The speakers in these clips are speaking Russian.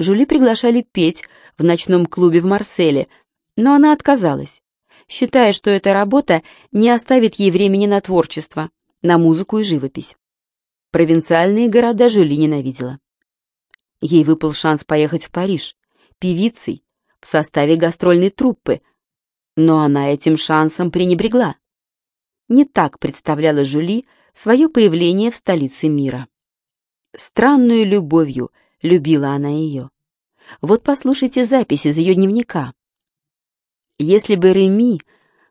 Жюли приглашали петь в ночном клубе в Марселе, но она отказалась, считая, что эта работа не оставит ей времени на творчество, на музыку и живопись. Провинциальные города Жюли ненавидела. Ей выпал шанс поехать в Париж, певицей, в составе гастрольной труппы, но она этим шансом пренебрегла. Не так представляла Жюли свое появление в столице мира. Странную любовью любила она ее. Вот послушайте запись из ее дневника. «Если бы Реми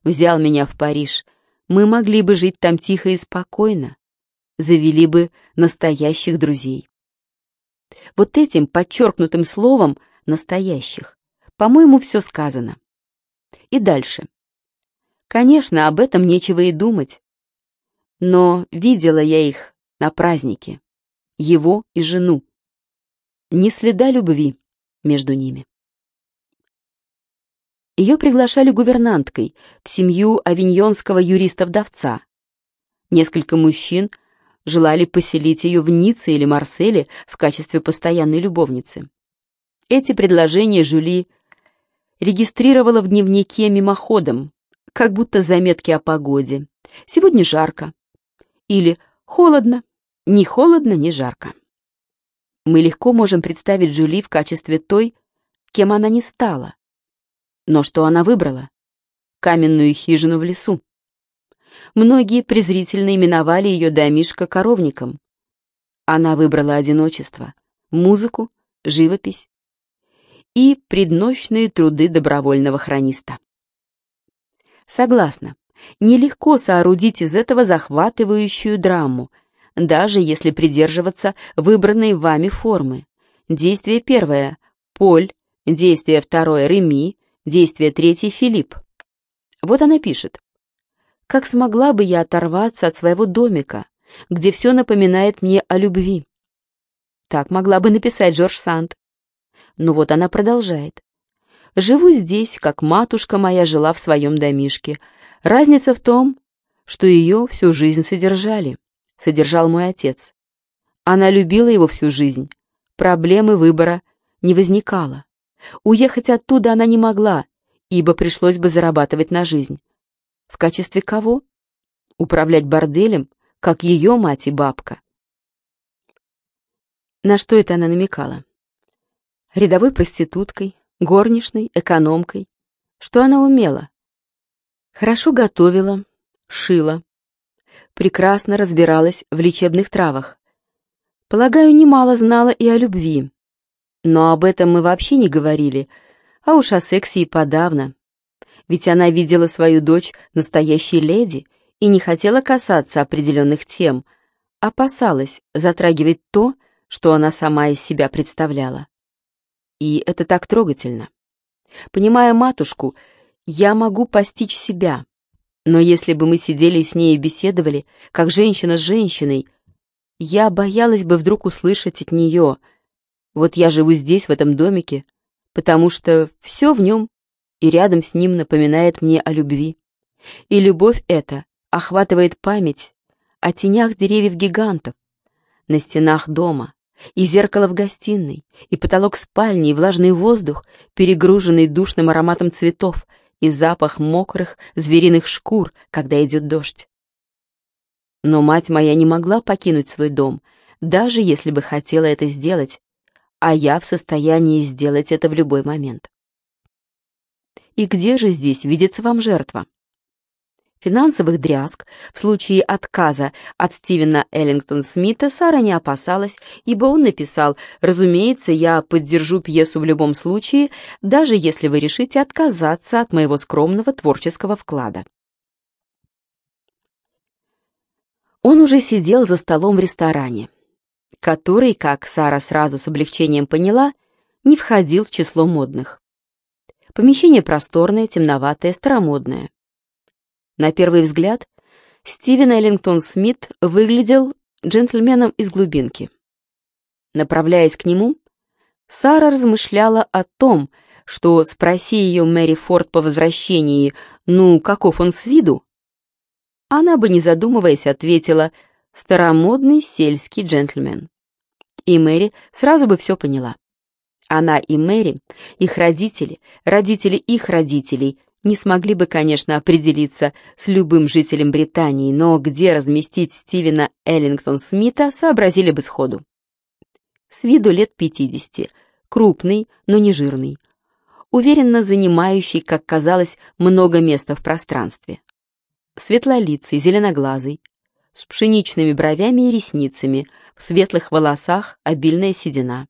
взял меня в Париж, мы могли бы жить там тихо и спокойно, завели бы настоящих друзей». Вот этим подчеркнутым словом «настоящих» по-моему, все сказано. И дальше. Конечно, об этом нечего и думать. Но видела я их на празднике, его и жену. Ни следа любви между ними. Ее приглашали гувернанткой в семью авиньонского юриста-вдовца. Несколько мужчин желали поселить ее в Ницце или Марселе в качестве постоянной любовницы. Эти предложения Жюли регистрировала в дневнике мимоходом, как будто заметки о погоде. Сегодня жарко. Или холодно. Ни холодно, ни жарко. Мы легко можем представить Джули в качестве той, кем она не стала. Но что она выбрала? Каменную хижину в лесу. Многие презрительно именовали ее домишко коровником. Она выбрала одиночество, музыку, живопись и предночные труды добровольного хрониста. Согласна, нелегко соорудить из этого захватывающую драму, даже если придерживаться выбранной вами формы. Действие первое — Поль, действие второе — Реми, действие третье — Филипп. Вот она пишет. «Как смогла бы я оторваться от своего домика, где все напоминает мне о любви?» Так могла бы написать Жорж Санд. Но вот она продолжает. «Живу здесь, как матушка моя жила в своем домишке. Разница в том, что ее всю жизнь содержали. Содержал мой отец. Она любила его всю жизнь. Проблемы выбора не возникало. Уехать оттуда она не могла, ибо пришлось бы зарабатывать на жизнь. В качестве кого? Управлять борделем, как ее мать и бабка. На что это она намекала? рядовой проституткой, горничной, экономкой. Что она умела? Хорошо готовила, шила, прекрасно разбиралась в лечебных травах. Полагаю, немало знала и о любви. Но об этом мы вообще не говорили, а уж о сексе и подавно. Ведь она видела свою дочь настоящей леди и не хотела касаться определенных тем, опасалась затрагивать то, что она сама из себя представляла. И это так трогательно. Понимая матушку, я могу постичь себя. Но если бы мы сидели с ней и беседовали, как женщина с женщиной, я боялась бы вдруг услышать от нее. Вот я живу здесь, в этом домике, потому что все в нем и рядом с ним напоминает мне о любви. И любовь эта охватывает память о тенях деревьев-гигантов, на стенах дома, и зеркало в гостиной, и потолок спальни, и влажный воздух, перегруженный душным ароматом цветов, и запах мокрых звериных шкур, когда идет дождь. Но мать моя не могла покинуть свой дом, даже если бы хотела это сделать, а я в состоянии сделать это в любой момент. И где же здесь видится вам жертва? Финансовых дрязг в случае отказа от Стивена Эллингтон Смита Сара не опасалась, ибо он написал «Разумеется, я поддержу пьесу в любом случае, даже если вы решите отказаться от моего скромного творческого вклада». Он уже сидел за столом в ресторане, который, как Сара сразу с облегчением поняла, не входил в число модных. Помещение просторное, темноватое, старомодное. На первый взгляд, Стивен Эллингтон Смит выглядел джентльменом из глубинки. Направляясь к нему, Сара размышляла о том, что спроси ее Мэри Форд по возвращении, ну, каков он с виду, она бы, не задумываясь, ответила «старомодный сельский джентльмен». И Мэри сразу бы все поняла. Она и Мэри, их родители, родители их родителей не смогли бы, конечно, определиться с любым жителем Британии, но где разместить Стивена Эллингтон Смита сообразили бы сходу. С виду лет 50, крупный, но не жирный, уверенно занимающий, как казалось, много места в пространстве. Светлолицый, зеленоглазый, с пшеничными бровями и ресницами, в светлых волосах обильная седина.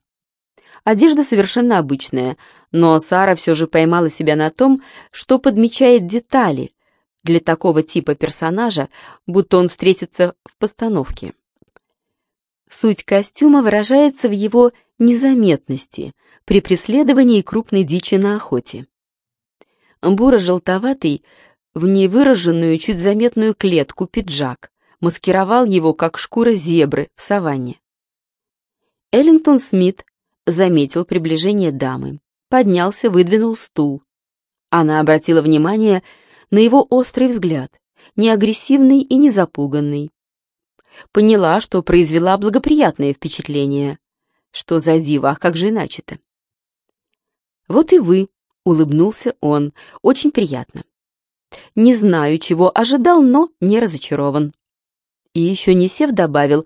Одежда совершенно обычная, но Сара все же поймала себя на том, что подмечает детали для такого типа персонажа, будто он встретится в постановке. Суть костюма выражается в его незаметности при преследовании крупной дичи на охоте. Буро-желтоватый, в невыраженную, чуть заметную клетку пиджак маскировал его, как шкура зебры в саванне. Эллингтон Смит заметил приближение дамы, поднялся, выдвинул стул. Она обратила внимание на его острый взгляд, не агрессивный и не запуганный. Поняла, что произвела благоприятное впечатление. Что за диво, а как же иначе-то? «Вот и вы», — улыбнулся он, — «очень приятно. Не знаю, чего ожидал, но не разочарован». И еще не сев добавил,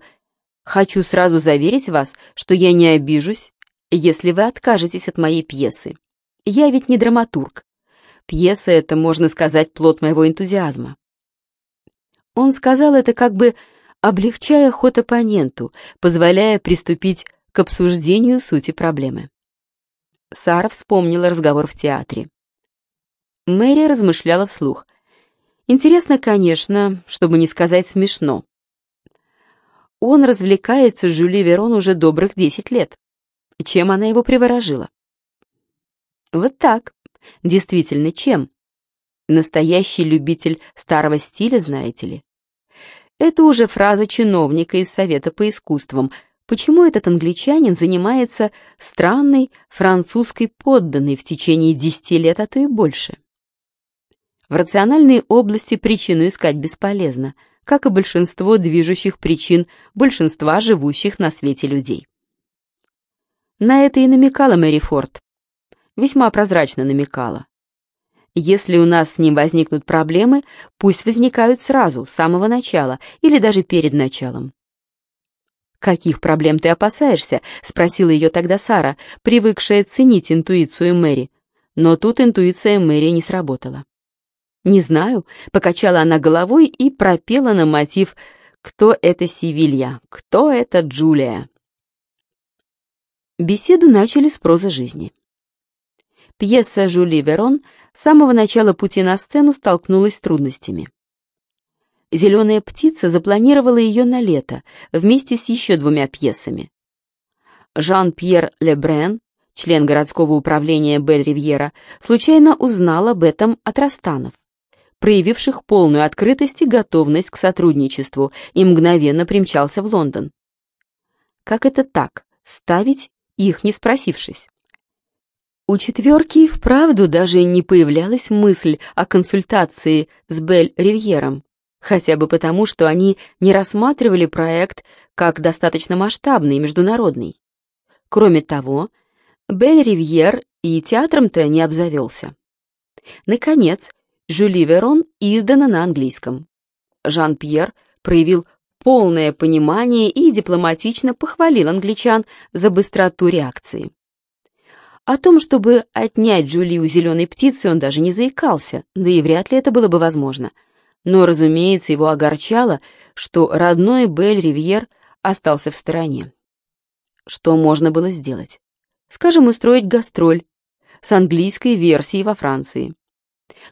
«Хочу сразу заверить вас, что я не обижусь если вы откажетесь от моей пьесы. Я ведь не драматург. Пьеса — это, можно сказать, плод моего энтузиазма. Он сказал это как бы облегчая ход оппоненту, позволяя приступить к обсуждению сути проблемы. Сара вспомнила разговор в театре. Мэри размышляла вслух. Интересно, конечно, чтобы не сказать смешно. Он развлекается с Жюли Верон уже добрых десять лет. Чем она его приворожила? Вот так. Действительно, чем? Настоящий любитель старого стиля, знаете ли. Это уже фраза чиновника из Совета по искусствам. Почему этот англичанин занимается странной французской подданной в течение десяти лет, а то и больше? В рациональной области причину искать бесполезно, как и большинство движущих причин большинства живущих на свете людей. На это и намекала Мэри Форд. Весьма прозрачно намекала. Если у нас с ним возникнут проблемы, пусть возникают сразу, с самого начала, или даже перед началом. «Каких проблем ты опасаешься?» — спросила ее тогда Сара, привыкшая ценить интуицию Мэри. Но тут интуиция Мэри не сработала. «Не знаю», — покачала она головой и пропела на мотив «Кто это Севилья? Кто это Джулия?» Беседу начали с прозы жизни. Пьеса Жюли Верон с самого начала пути на сцену столкнулась с трудностями. «Зеленая птица» запланировала ее на лето вместе с еще двумя пьесами. Жан-Пьер Лебрен, член городского управления Бель-Ривьера, случайно узнал об этом от Растанов, проявивших полную открытость и готовность к сотрудничеству, и мгновенно примчался в Лондон. Как это так, ставить их не спросившись. У четверки вправду даже не появлялась мысль о консультации с Бель-Ривьером, хотя бы потому, что они не рассматривали проект как достаточно масштабный и международный. Кроме того, Бель-Ривьер и театром-то не обзавелся. Наконец, Жюли Верон издана на английском. Жан-Пьер проявил полное понимание и дипломатично похвалил англичан за быстроту реакции. О том, чтобы отнять Джули у зеленой птицы, он даже не заикался, да и вряд ли это было бы возможно. Но, разумеется, его огорчало, что родной Бель Ривьер остался в стороне. Что можно было сделать? Скажем, устроить гастроль с английской версией во Франции.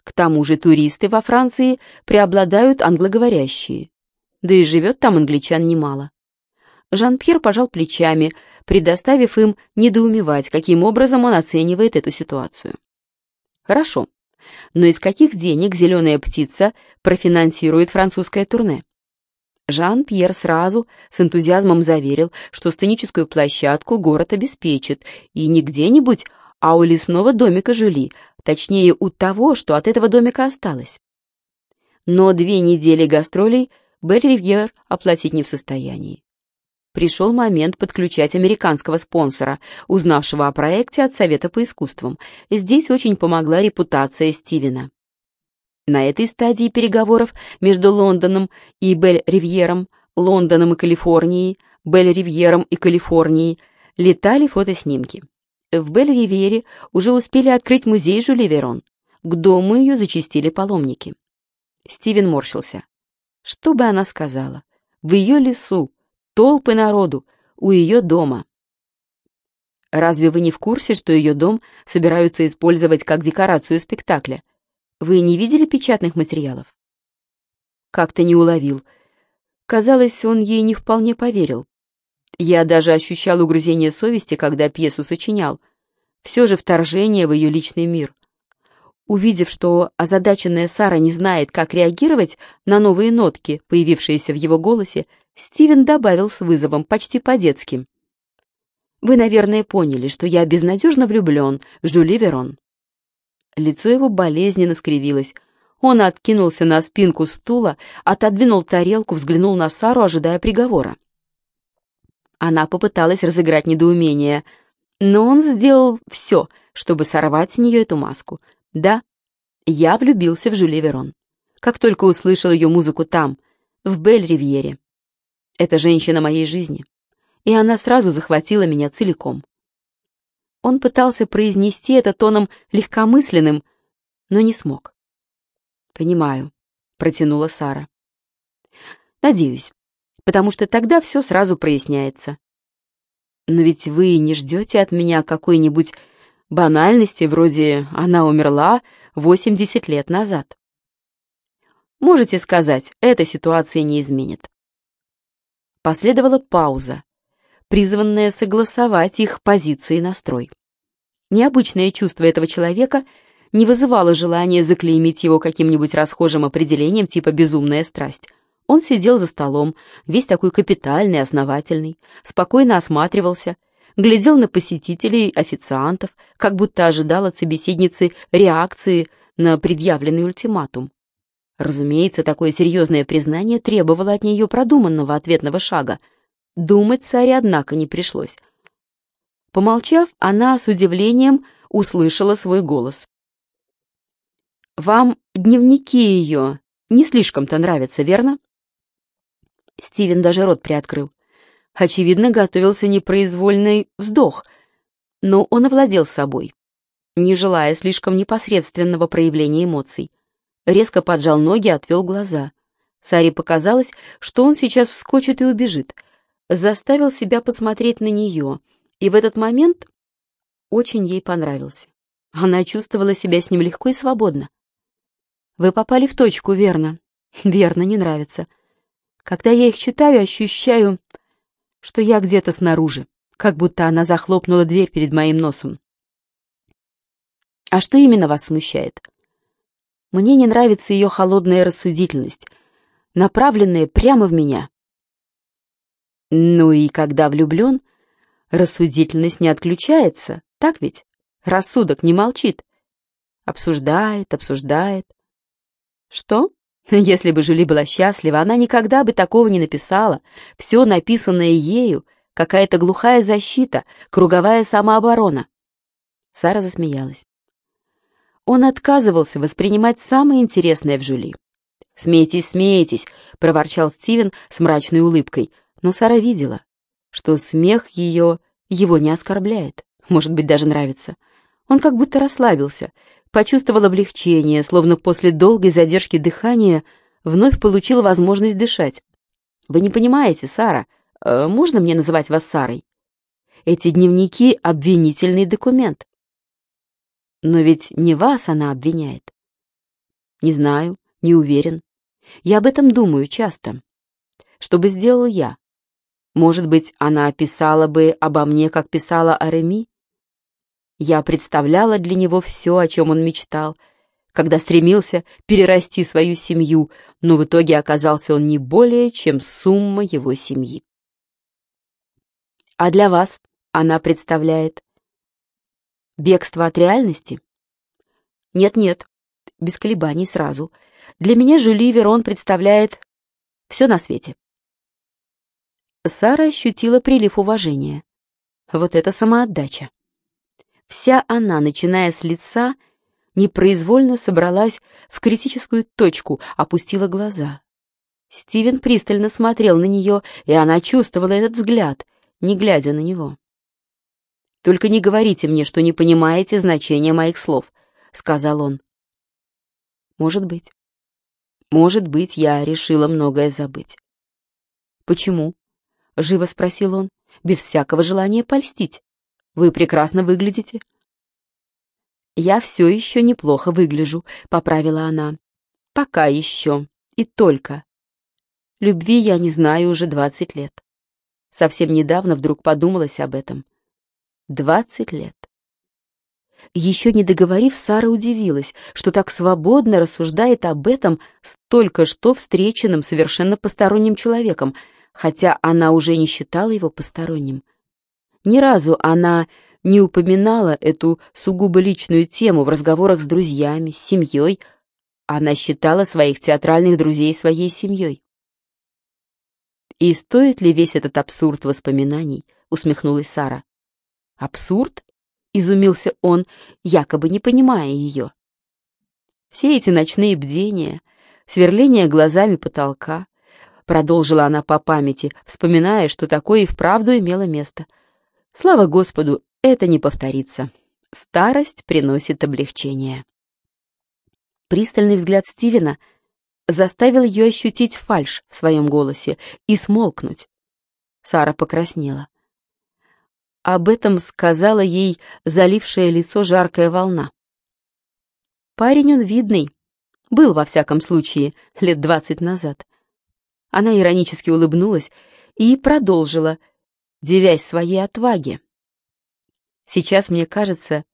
К тому же туристы во Франции преобладают англоговорящие да и живет там англичан немало. Жан-Пьер пожал плечами, предоставив им недоумевать, каким образом он оценивает эту ситуацию. Хорошо, но из каких денег «Зеленая птица» профинансирует французское турне? Жан-Пьер сразу с энтузиазмом заверил, что сценическую площадку город обеспечит, и не где-нибудь, а у лесного домика Жюли, точнее, у того, что от этого домика осталось. Но две недели гастролей Бель Ривьер оплатить не в состоянии. пришел момент подключать американского спонсора, узнавшего о проекте от Совета по искусствам. Здесь очень помогла репутация Стивена. На этой стадии переговоров между Лондоном и Бель-Ривьером, Лондоном и Калифорнией, Бель-Ривьером и Калифорнией летали фотоснимки. В Бель-Ривьере уже успели открыть музей Жюли Верон. К дому ее зачистили паломники. Стивен морщился. Что бы она сказала? В ее лесу, толпы народу, у ее дома. Разве вы не в курсе, что ее дом собираются использовать как декорацию спектакля? Вы не видели печатных материалов? Как-то не уловил. Казалось, он ей не вполне поверил. Я даже ощущал угрызение совести, когда пьесу сочинял. Все же вторжение в ее личный мир. Увидев, что озадаченная Сара не знает, как реагировать на новые нотки, появившиеся в его голосе, Стивен добавил с вызовом, почти по-детски. «Вы, наверное, поняли, что я безнадежно влюблен в Жюли Верон». Лицо его болезненно скривилось. Он откинулся на спинку стула, отодвинул тарелку, взглянул на Сару, ожидая приговора. Она попыталась разыграть недоумение, но он сделал все, чтобы сорвать с нее эту маску. Да, я влюбился в Жюли Верон. Как только услышал ее музыку там, в Бель-Ривьере. Это женщина моей жизни, и она сразу захватила меня целиком. Он пытался произнести это тоном легкомысленным, но не смог. «Понимаю», — протянула Сара. «Надеюсь, потому что тогда все сразу проясняется. Но ведь вы не ждете от меня какой-нибудь банальности, вроде «она умерла 80 лет назад». Можете сказать, эта ситуация не изменит. Последовала пауза, призванная согласовать их позиции и настрой. Необычное чувство этого человека не вызывало желания заклеймить его каким-нибудь расхожим определением типа «безумная страсть», он сидел за столом, весь такой капитальный, основательный, спокойно осматривался, глядел на посетителей, официантов, как будто ожидал от собеседницы реакции на предъявленный ультиматум. Разумеется, такое серьезное признание требовало от нее продуманного ответного шага. Думать царе, однако, не пришлось. Помолчав, она с удивлением услышала свой голос. «Вам дневники ее не слишком-то нравятся, верно?» Стивен даже рот приоткрыл. Очевидно, готовился непроизвольный вздох, но он овладел собой, не желая слишком непосредственного проявления эмоций. Резко поджал ноги, отвел глаза. Саре показалось, что он сейчас вскочит и убежит. Заставил себя посмотреть на нее, и в этот момент очень ей понравился. Она чувствовала себя с ним легко и свободно. «Вы попали в точку, верно?» «Верно, не нравится. Когда я их читаю, ощущаю, что я где-то снаружи, как будто она захлопнула дверь перед моим носом. А что именно вас смущает? Мне не нравится ее холодная рассудительность, направленная прямо в меня. Ну и когда влюблен, рассудительность не отключается, так ведь? Рассудок не молчит. Обсуждает, обсуждает. Что? Если бы Жюли была счастлива, она никогда бы такого не написала. Все написанное ею — какая-то глухая защита, круговая самооборона. Сара засмеялась. Он отказывался воспринимать самое интересное в Жюли. «Смейтесь, смейтесь», — проворчал Стивен с мрачной улыбкой, но Сара видела, что смех ее его не оскорбляет, может быть, даже нравится. Он как будто расслабился, почувствовал облегчение, словно после долгой задержки дыхания вновь получил возможность дышать. «Вы не понимаете, Сара, э, можно мне называть вас Сарой? Эти дневники — обвинительный документ». «Но ведь не вас она обвиняет». «Не знаю, не уверен. Я об этом думаю часто. Что бы сделал я? Может быть, она писала бы обо мне, как писала о Реми? Я представляла для него все, о чем он мечтал, когда стремился перерасти свою семью, но в итоге оказался он не более, чем сумма его семьи. А для вас она представляет бегство от реальности? Нет-нет, без колебаний сразу. Для меня Жюли Верон представляет все на свете. Сара ощутила прилив уважения. Вот это самоотдача. Вся она, начиная с лица, непроизвольно собралась в критическую точку, опустила глаза. Стивен пристально смотрел на нее, и она чувствовала этот взгляд, не глядя на него. «Только не говорите мне, что не понимаете значения моих слов», — сказал он. «Может быть. Может быть, я решила многое забыть». «Почему?» — живо спросил он, без всякого желания польстить. «Вы прекрасно выглядите». «Я все еще неплохо выгляжу», — поправила она. «Пока еще. И только. Любви я не знаю уже двадцать лет. Совсем недавно вдруг подумалась об этом. Двадцать лет. Еще не договорив, Сара удивилась, что так свободно рассуждает об этом с только что встреченным совершенно посторонним человеком, хотя она уже не считала его посторонним. Ни разу она не упоминала эту сугубо личную тему в разговорах с друзьями, с семьей. Она считала своих театральных друзей своей семьей. «И стоит ли весь этот абсурд воспоминаний?» — усмехнулась Сара. «Абсурд?» — изумился он, якобы не понимая ее. «Все эти ночные бдения, сверление глазами потолка», — продолжила она по памяти, вспоминая, что такое и вправду имело место. «Слава Господу, это не повторится. Старость приносит облегчение». Пристальный взгляд Стивена — заставил ее ощутить фальшь в своем голосе и смолкнуть. Сара покраснела. Об этом сказала ей залившее лицо жаркая волна. Парень он видный, был, во всяком случае, лет двадцать назад. Она иронически улыбнулась и продолжила, девясь своей отваге. Сейчас мне кажется,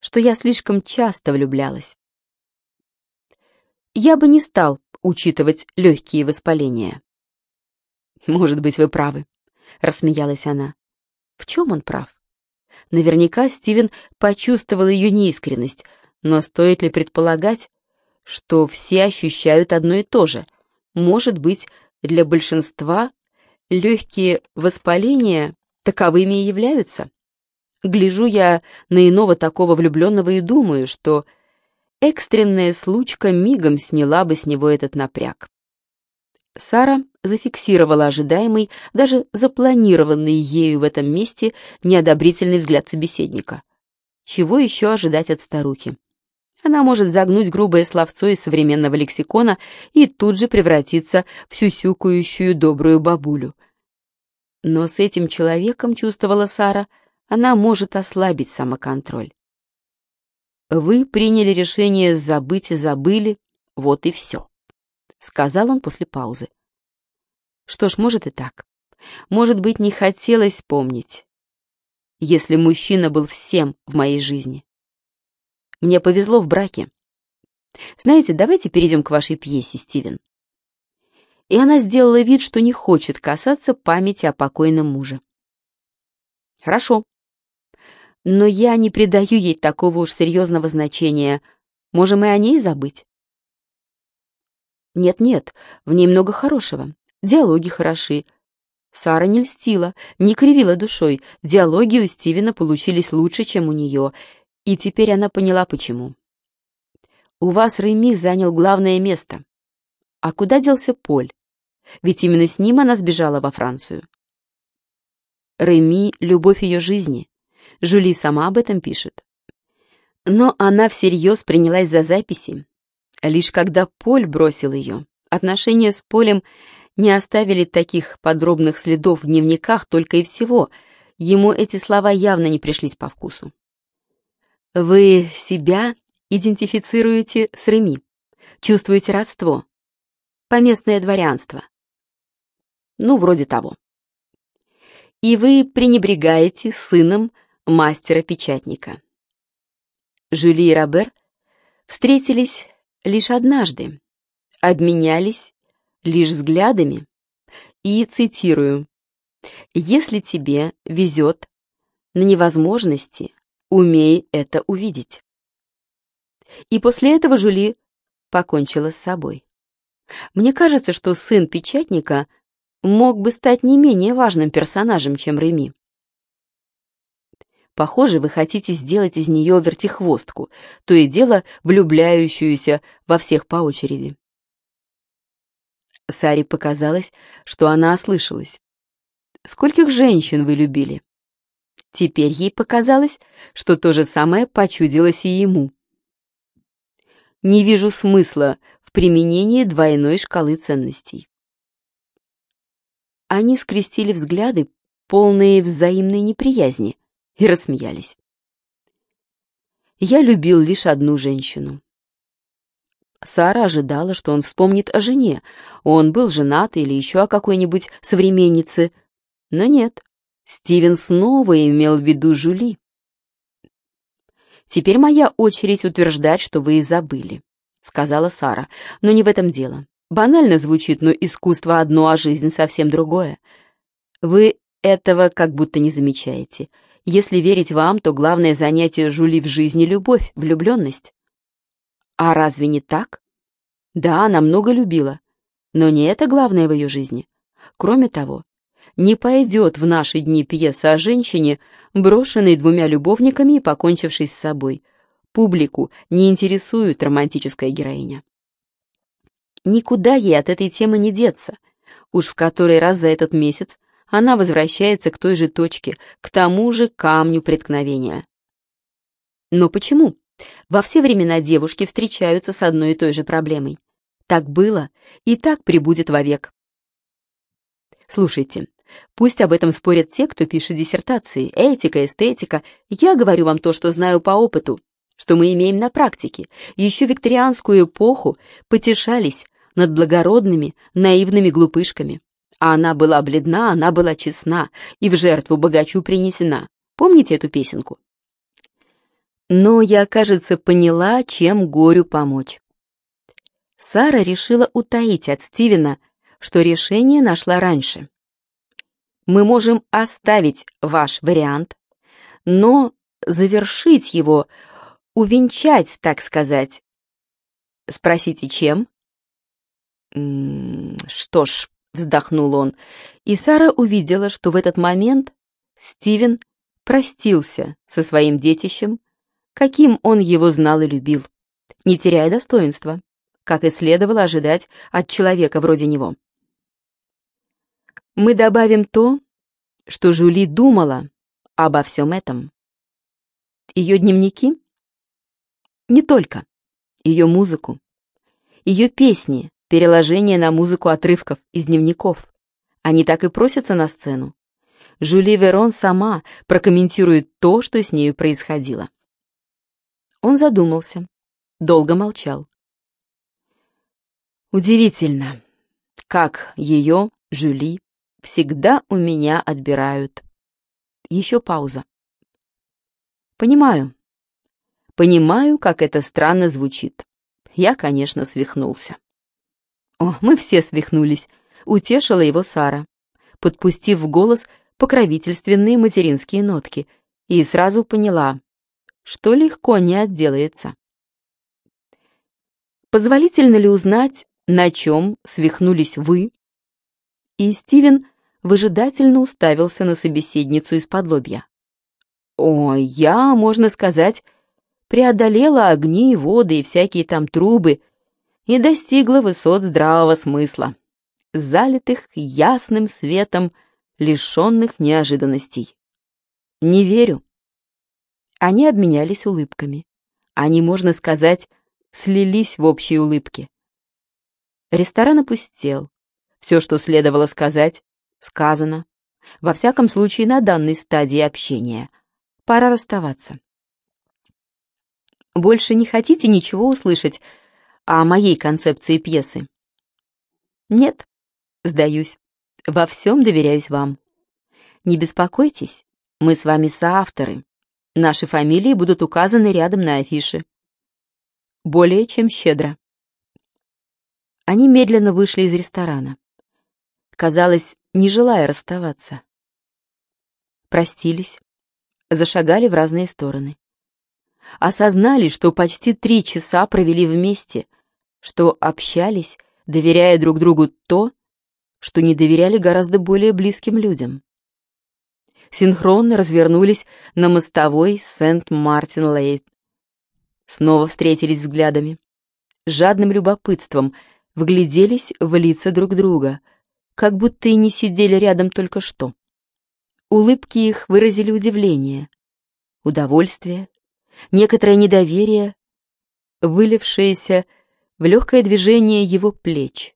что я слишком часто влюблялась. Я бы не стал учитывать легкие воспаления. «Может быть, вы правы», — рассмеялась она. «В чем он прав?» Наверняка Стивен почувствовал ее неискренность, но стоит ли предполагать, что все ощущают одно и то же? Может быть, для большинства легкие воспаления таковыми и являются? Гляжу я на иного такого влюбленного и думаю, что экстренная случка мигом сняла бы с него этот напряг. Сара зафиксировала ожидаемый, даже запланированный ею в этом месте неодобрительный взгляд собеседника. Чего еще ожидать от старухи? Она может загнуть грубое словцо из современного лексикона и тут же превратиться в сюсюкающую добрую бабулю. Но с этим человеком, чувствовала Сара, она может ослабить самоконтроль. Вы приняли решение забыть и забыли, вот и все», — сказал он после паузы. Что ж, может и так. Может быть, не хотелось помнить, если мужчина был всем в моей жизни. Мне повезло в браке. Знаете, давайте перейдем к вашей пьесе, Стивен. И она сделала вид, что не хочет касаться памяти о покойном муже. Хорошо, но я не придаю ей такого уж серьезного значения. Можем и о ней забыть. Нет-нет, в ней много хорошего. Диалоги хороши. Сара не льстила, не кривила душой. Диалоги у Стивена получились лучше, чем у нее. И теперь она поняла, почему. У вас Реми занял главное место. А куда делся Поль? Ведь именно с ним она сбежала во Францию. Реми — любовь ее жизни. Жюли сама об этом пишет. Но она всерьез принялась за записи. Лишь когда Поль бросил ее, отношения с Полем не оставили таких подробных следов в дневниках только и всего. Ему эти слова явно не пришлись по вкусу. Вы себя идентифицируете с Реми, чувствуете родство, поместное дворянство. Ну, вроде того. И вы пренебрегаете сыном мастера-печатника. Жюли и Робер встретились лишь однажды, обменялись лишь взглядами и, цитирую, «Если тебе везет на невозможности, умей это увидеть». И после этого Жюли покончила с собой. Мне кажется, что сын печатника мог бы стать не менее важным персонажем, чем Реми. Похоже, вы хотите сделать из нее вертихвостку, то и дело влюбляющуюся во всех по очереди. Саре показалось, что она ослышалась. «Скольких женщин вы любили?» Теперь ей показалось, что то же самое почудилось и ему. «Не вижу смысла в применении двойной шкалы ценностей». Они скрестили взгляды, полные взаимной неприязни, и рассмеялись. Я любил лишь одну женщину. Сара ожидала, что он вспомнит о жене. Он был женат или еще о какой-нибудь современнице. Но нет, Стивен снова имел в виду Жули. «Теперь моя очередь утверждать, что вы и забыли», — сказала Сара. «Но не в этом дело. Банально звучит, но искусство одно, а жизнь совсем другое. Вы этого как будто не замечаете. Если верить вам, то главное занятие Жули в жизни — любовь, влюбленность. А разве не так? Да, она много любила, но не это главное в ее жизни. Кроме того, не пойдет в наши дни пьеса о женщине, брошенной двумя любовниками и покончившей с собой. Публику не интересует романтическая героиня. Никуда ей от этой темы не деться. Уж в который раз за этот месяц она возвращается к той же точке, к тому же камню преткновения. Но почему? Во все времена девушки встречаются с одной и той же проблемой. Так было и так прибудет вовек. Слушайте, пусть об этом спорят те, кто пишет диссертации, этика, эстетика. Я говорю вам то, что знаю по опыту, что мы имеем на практике. Еще викторианскую эпоху потешались над благородными, наивными глупышками. А она была бледна, она была честна и в жертву богачу принесена. Помните эту песенку? Но я, кажется, поняла, чем горю помочь. Сара решила утаить от Стивена, что решение нашла раньше. Мы можем оставить ваш вариант, но завершить его, увенчать, так сказать. Спросите, чем? Что ж, вздохнул он, и Сара увидела, что в этот момент Стивен простился со своим детищем, каким он его знал и любил, не теряя достоинства, как и следовало ожидать от человека вроде него. Мы добавим то, что Жули думала обо всем этом. Ее дневники? Не только. Ее музыку. Ее песни, переложение на музыку отрывков из дневников. Они так и просятся на сцену. Жюли Верон сама прокомментирует то, что с нею происходило. Он задумался, долго молчал. Удивительно, как ее, Жюли, всегда у меня отбирают. Еще пауза. Понимаю. Понимаю, как это странно звучит. Я, конечно, свихнулся. О, мы все свихнулись, утешила его Сара, подпустив в голос покровительственные материнские нотки, и сразу поняла, что легко не отделается. Позволительно ли узнать, на чем свихнулись вы? И Стивен выжидательно уставился на собеседницу из-под лобья. О, я, можно сказать, преодолела огни, воды и всякие там трубы, и достигла высот здравого смысла, залитых ясным светом, лишенных неожиданностей. Не верю. Они обменялись улыбками. Они, можно сказать, слились в общей улыбке. Ресторан опустел. Все, что следовало сказать, сказано. Во всяком случае, на данной стадии общения. Пора расставаться. Больше не хотите ничего услышать о моей концепции пьесы? Нет, сдаюсь. Во всем доверяюсь вам. Не беспокойтесь, мы с вами соавторы. Наши фамилии будут указаны рядом на афише. Более чем щедро. Они медленно вышли из ресторана. Казалось, не желая расставаться. Простились, зашагали в разные стороны осознали, что почти три часа провели вместе, что общались, доверяя друг другу то, что не доверяли гораздо более близким людям. Синхронно развернулись на мостовой Сент-Мартин-Лейт. Снова встретились взглядами. Жадным любопытством вгляделись в лица друг друга, как будто и не сидели рядом только что. Улыбки их выразили удивление, удовольствие, некоторое недоверие, вылившееся в легкое движение его плеч.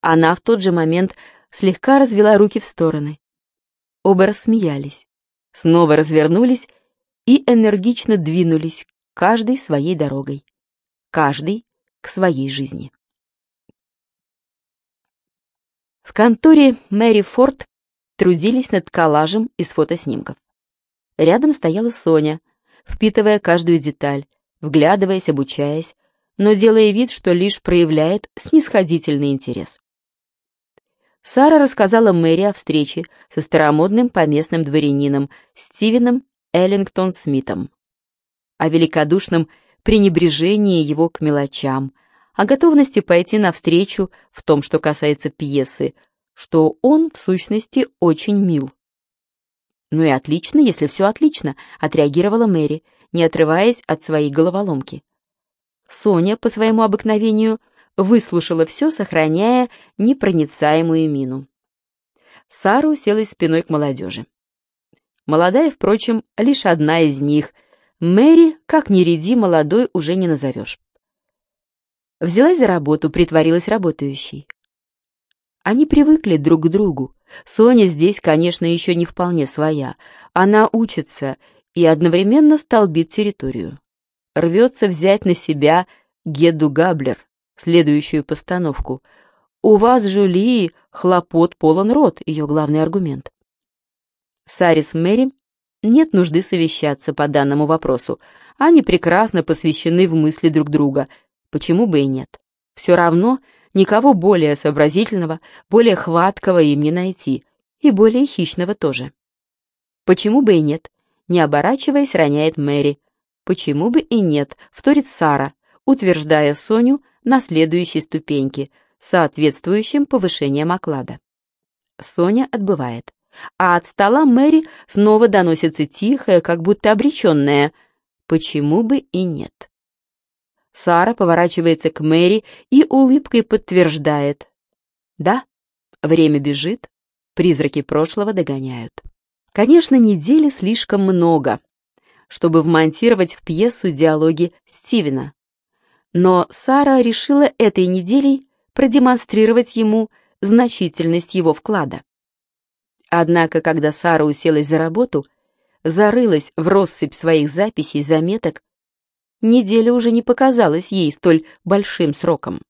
Она в тот же момент слегка развела руки в стороны. Оба рассмеялись, снова развернулись и энергично двинулись, каждый своей дорогой, каждый к своей жизни. В конторе Мэри Форд трудились над коллажем из фотоснимков. Рядом стояла Соня, впитывая каждую деталь, вглядываясь, обучаясь, но делая вид, что лишь проявляет снисходительный интерес. Сара рассказала Мэри о встрече со старомодным поместным дворянином Стивеном Эллингтон Смитом, о великодушном пренебрежении его к мелочам, о готовности пойти навстречу в том, что касается пьесы, что он, в сущности, очень мил. «Ну и отлично, если все отлично», — отреагировала Мэри, не отрываясь от своей головоломки. Соня, по своему обыкновению, — выслушала все, сохраняя непроницаемую мину. Сара уселась спиной к молодежи. Молодая, впрочем, лишь одна из них. Мэри, как ни ряди, молодой уже не назовешь. Взялась за работу, притворилась работающей. Они привыкли друг к другу. Соня здесь, конечно, еще не вполне своя. Она учится и одновременно столбит территорию. Рвется взять на себя Геду Габлер, следующую постановку. «У вас, Жюли, хлопот полон рот» — ее главный аргумент. Саре с Мэри нет нужды совещаться по данному вопросу. Они прекрасно посвящены в мысли друг друга. Почему бы и нет? Все равно никого более сообразительного, более хваткого им не найти, и более хищного тоже. Почему бы и нет? Не оборачиваясь, роняет Мэри. Почему бы и нет? Вторит Сара, утверждая Соню на следующей ступеньке, соответствующим повышением оклада. Соня отбывает. А от стола Мэри снова доносится тихое, как будто обреченное «почему бы и нет». Сара поворачивается к Мэри и улыбкой подтверждает «да, время бежит, призраки прошлого догоняют». Конечно, недели слишком много, чтобы вмонтировать в пьесу диалоги Стивена, но Сара решила этой неделей продемонстрировать ему значительность его вклада. Однако, когда Сара уселась за работу, зарылась в россыпь своих записей, заметок, неделя уже не показалась ей столь большим сроком.